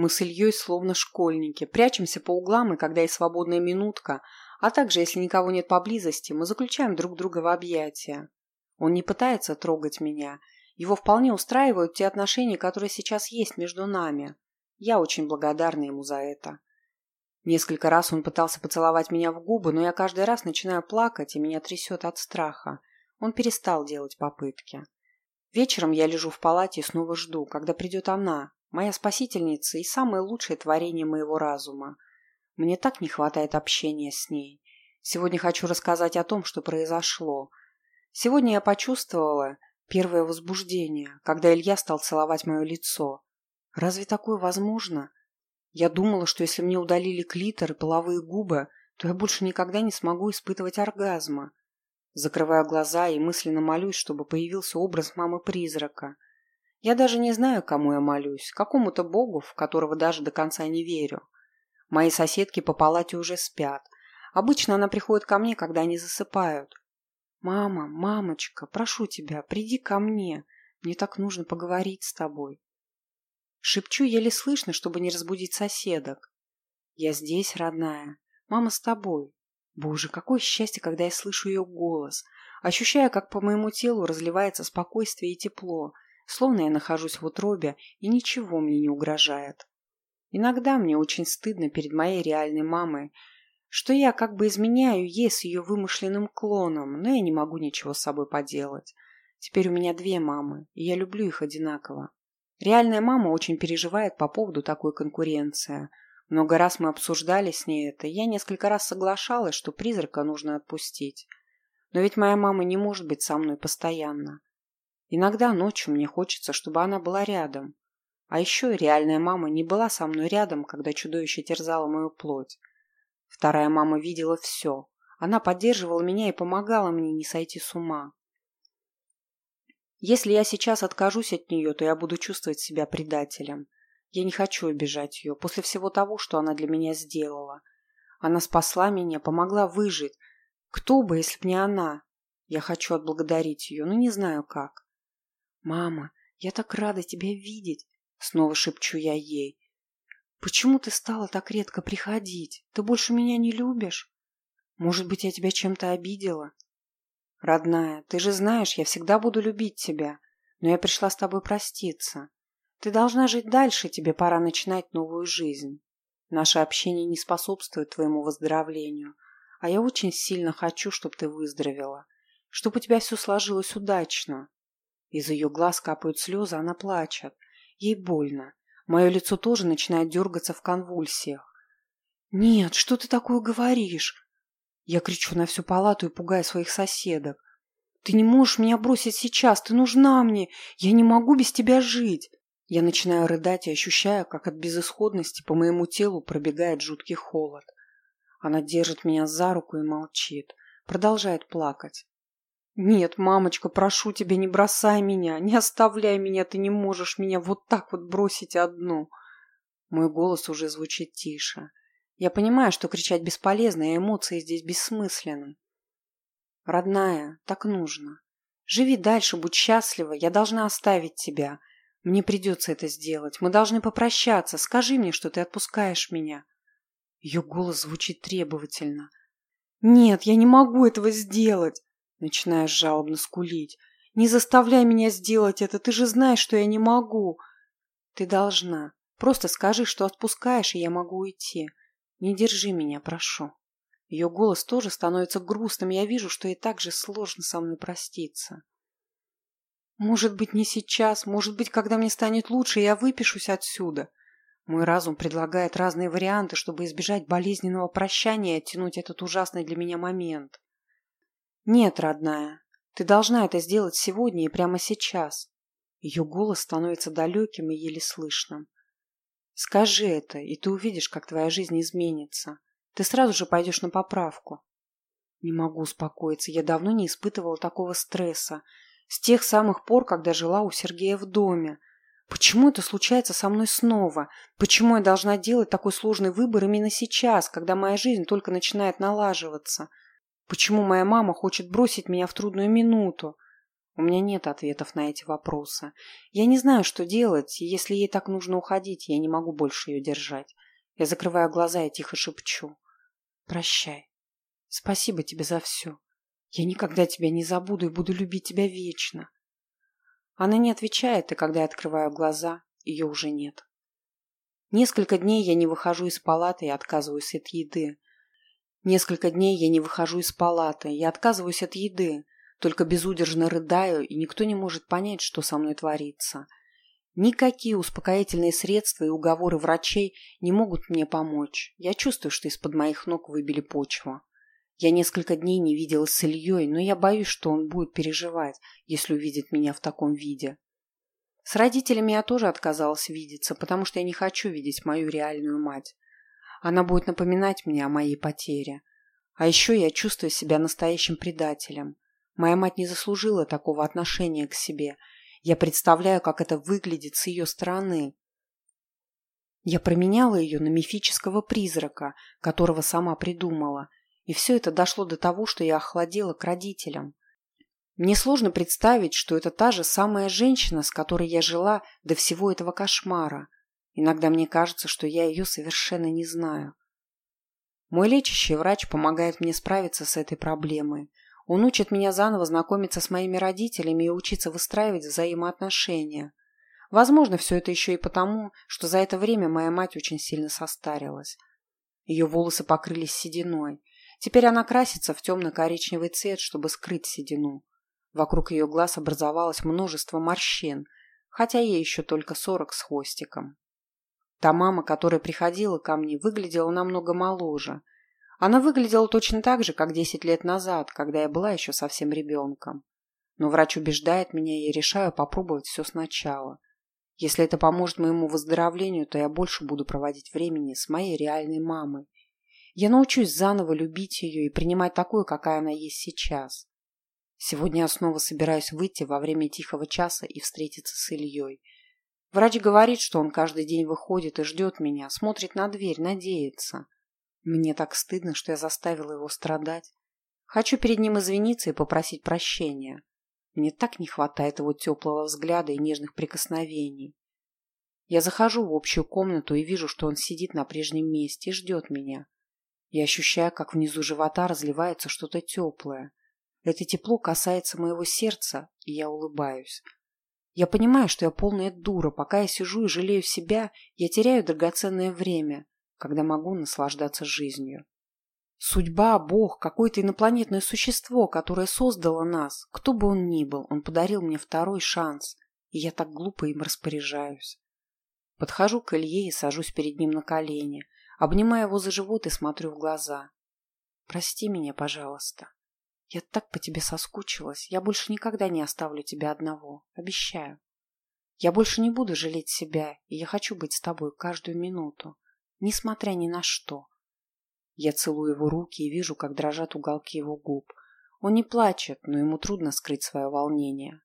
Мы с Ильей словно школьники, прячемся по углам, и когда есть свободная минутка, а также, если никого нет поблизости, мы заключаем друг друга в объятия. Он не пытается трогать меня. Его вполне устраивают те отношения, которые сейчас есть между нами. Я очень благодарна ему за это. Несколько раз он пытался поцеловать меня в губы, но я каждый раз начинаю плакать, и меня трясет от страха. Он перестал делать попытки. Вечером я лежу в палате и снова жду, когда придет она, моя спасительница и самое лучшее творение моего разума. Мне так не хватает общения с ней. Сегодня хочу рассказать о том, что произошло. Сегодня я почувствовала первое возбуждение, когда Илья стал целовать мое лицо. Разве такое возможно? Я думала, что если мне удалили клитор и половые губы, то я больше никогда не смогу испытывать оргазма. Закрываю глаза и мысленно молюсь, чтобы появился образ мамы-призрака. Я даже не знаю, кому я молюсь, какому-то богу, в которого даже до конца не верю. Мои соседки по палате уже спят. Обычно она приходит ко мне, когда они засыпают. «Мама, мамочка, прошу тебя, приди ко мне. Мне так нужно поговорить с тобой». Шепчу еле слышно, чтобы не разбудить соседок. «Я здесь, родная. Мама с тобой. Боже, какое счастье, когда я слышу ее голос, ощущая, как по моему телу разливается спокойствие и тепло, словно я нахожусь в утробе и ничего мне не угрожает. Иногда мне очень стыдно перед моей реальной мамой, что я как бы изменяю ей с ее вымышленным клоном, но я не могу ничего с собой поделать. Теперь у меня две мамы, и я люблю их одинаково. Реальная мама очень переживает по поводу такой конкуренции – много раз мы обсуждали с ней это, я несколько раз соглашалась, что призрака нужно отпустить. Но ведь моя мама не может быть со мной постоянно. Иногда ночью мне хочется, чтобы она была рядом. А еще реальная мама не была со мной рядом, когда чудовище терзало мою плоть. Вторая мама видела все. Она поддерживала меня и помогала мне не сойти с ума. Если я сейчас откажусь от нее, то я буду чувствовать себя предателем. Я не хочу обижать ее после всего того, что она для меня сделала. Она спасла меня, помогла выжить. Кто бы, если б не она? Я хочу отблагодарить ее, но не знаю как. «Мама, я так рада тебя видеть!» Снова шепчу я ей. «Почему ты стала так редко приходить? Ты больше меня не любишь? Может быть, я тебя чем-то обидела?» «Родная, ты же знаешь, я всегда буду любить тебя, но я пришла с тобой проститься. Ты должна жить дальше, тебе пора начинать новую жизнь. Наше общение не способствует твоему выздоровлению, а я очень сильно хочу, чтобы ты выздоровела, чтобы у тебя все сложилось удачно. Из ее глаз капают слезы, она плачет. Ей больно. Мое лицо тоже начинает дергаться в конвульсиях. «Нет, что ты такое говоришь?» Я кричу на всю палату и пугаю своих соседок. «Ты не можешь меня бросить сейчас, ты нужна мне, я не могу без тебя жить!» Я начинаю рыдать и ощущаю, как от безысходности по моему телу пробегает жуткий холод. Она держит меня за руку и молчит, продолжает плакать. «Нет, мамочка, прошу тебя, не бросай меня, не оставляй меня, ты не можешь меня вот так вот бросить одну». Мой голос уже звучит тише. Я понимаю, что кричать бесполезно, и эмоции здесь бессмысленны. «Родная, так нужно. Живи дальше, будь счастлива, я должна оставить тебя. Мне придется это сделать. Мы должны попрощаться. Скажи мне, что ты отпускаешь меня. Ее голос звучит требовательно. Нет, я не могу этого сделать. Начинаешь жалобно скулить. Не заставляй меня сделать это. Ты же знаешь, что я не могу. Ты должна. Просто скажи, что отпускаешь, и я могу уйти. Не держи меня, прошу. Ее голос тоже становится грустным. Я вижу, что ей так же сложно со мной проститься. Может быть, не сейчас, может быть, когда мне станет лучше, я выпишусь отсюда. Мой разум предлагает разные варианты, чтобы избежать болезненного прощания и оттянуть этот ужасный для меня момент. Нет, родная, ты должна это сделать сегодня и прямо сейчас. Ее голос становится далеким и еле слышным. Скажи это, и ты увидишь, как твоя жизнь изменится. Ты сразу же пойдешь на поправку. Не могу успокоиться, я давно не испытывала такого стресса. С тех самых пор, когда жила у Сергея в доме. Почему это случается со мной снова? Почему я должна делать такой сложный выбор именно сейчас, когда моя жизнь только начинает налаживаться? Почему моя мама хочет бросить меня в трудную минуту? У меня нет ответов на эти вопросы. Я не знаю, что делать, если ей так нужно уходить, я не могу больше ее держать. Я закрываю глаза и тихо шепчу. Прощай. Спасибо тебе за все. Я никогда тебя не забуду и буду любить тебя вечно. Она не отвечает, и когда я открываю глаза, ее уже нет. Несколько дней я не выхожу из палаты и отказываюсь от еды. Несколько дней я не выхожу из палаты и отказываюсь от еды. Только безудержно рыдаю, и никто не может понять, что со мной творится. Никакие успокоительные средства и уговоры врачей не могут мне помочь. Я чувствую, что из-под моих ног выбили почву. Я несколько дней не виделась с Ильей, но я боюсь, что он будет переживать, если увидит меня в таком виде. С родителями я тоже отказалась видеться, потому что я не хочу видеть мою реальную мать. Она будет напоминать мне о моей потере. А еще я чувствую себя настоящим предателем. Моя мать не заслужила такого отношения к себе. Я представляю, как это выглядит с ее стороны. Я променяла ее на мифического призрака, которого сама придумала. И все это дошло до того, что я охладела к родителям. Мне сложно представить, что это та же самая женщина, с которой я жила до всего этого кошмара. Иногда мне кажется, что я ее совершенно не знаю. Мой лечащий врач помогает мне справиться с этой проблемой. Он учит меня заново знакомиться с моими родителями и учиться выстраивать взаимоотношения. Возможно, все это еще и потому, что за это время моя мать очень сильно состарилась. Ее волосы покрылись сединой. Теперь она красится в темно-коричневый цвет, чтобы скрыть седину. Вокруг ее глаз образовалось множество морщин, хотя ей еще только сорок с хвостиком. Та мама, которая приходила ко мне, выглядела намного моложе – она выглядела точно так же, как 10 лет назад, когда я была еще совсем ребенком. Но врач убеждает меня, и я решаю попробовать все сначала. Если это поможет моему выздоровлению, то я больше буду проводить времени с моей реальной мамой. Я научусь заново любить ее и принимать такую, какая она есть сейчас. Сегодня я снова собираюсь выйти во время тихого часа и встретиться с Ильей. Врач говорит, что он каждый день выходит и ждет меня, смотрит на дверь, надеется. Мне так стыдно, что я заставила его страдать. Хочу перед ним извиниться и попросить прощения. Мне так не хватает его теплого взгляда и нежных прикосновений. Я захожу в общую комнату и вижу, что он сидит на прежнем месте и ждет меня. Я ощущаю, как внизу живота разливается что-то теплое. Это тепло касается моего сердца, и я улыбаюсь. Я понимаю, что я полная дура. Пока я сижу и жалею себя, я теряю драгоценное время когда могу наслаждаться жизнью. Судьба, Бог, какое-то инопланетное существо, которое создало нас, кто бы он ни был, он подарил мне второй шанс, и я так глупо им распоряжаюсь. Подхожу к Илье и сажусь перед ним на колени, обнимаю его за живот и смотрю в глаза. Прости меня, пожалуйста. Я так по тебе соскучилась. Я больше никогда не оставлю тебя одного. Обещаю. Я больше не буду жалеть себя, и я хочу быть с тобой каждую минуту несмотря ни на что. Я целую его руки и вижу, как дрожат уголки его губ. Он не плачет, но ему трудно скрыть свое волнение.